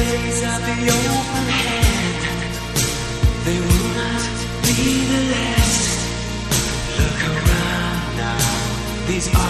days at the open hand, they will not be the last. Look around now, these are.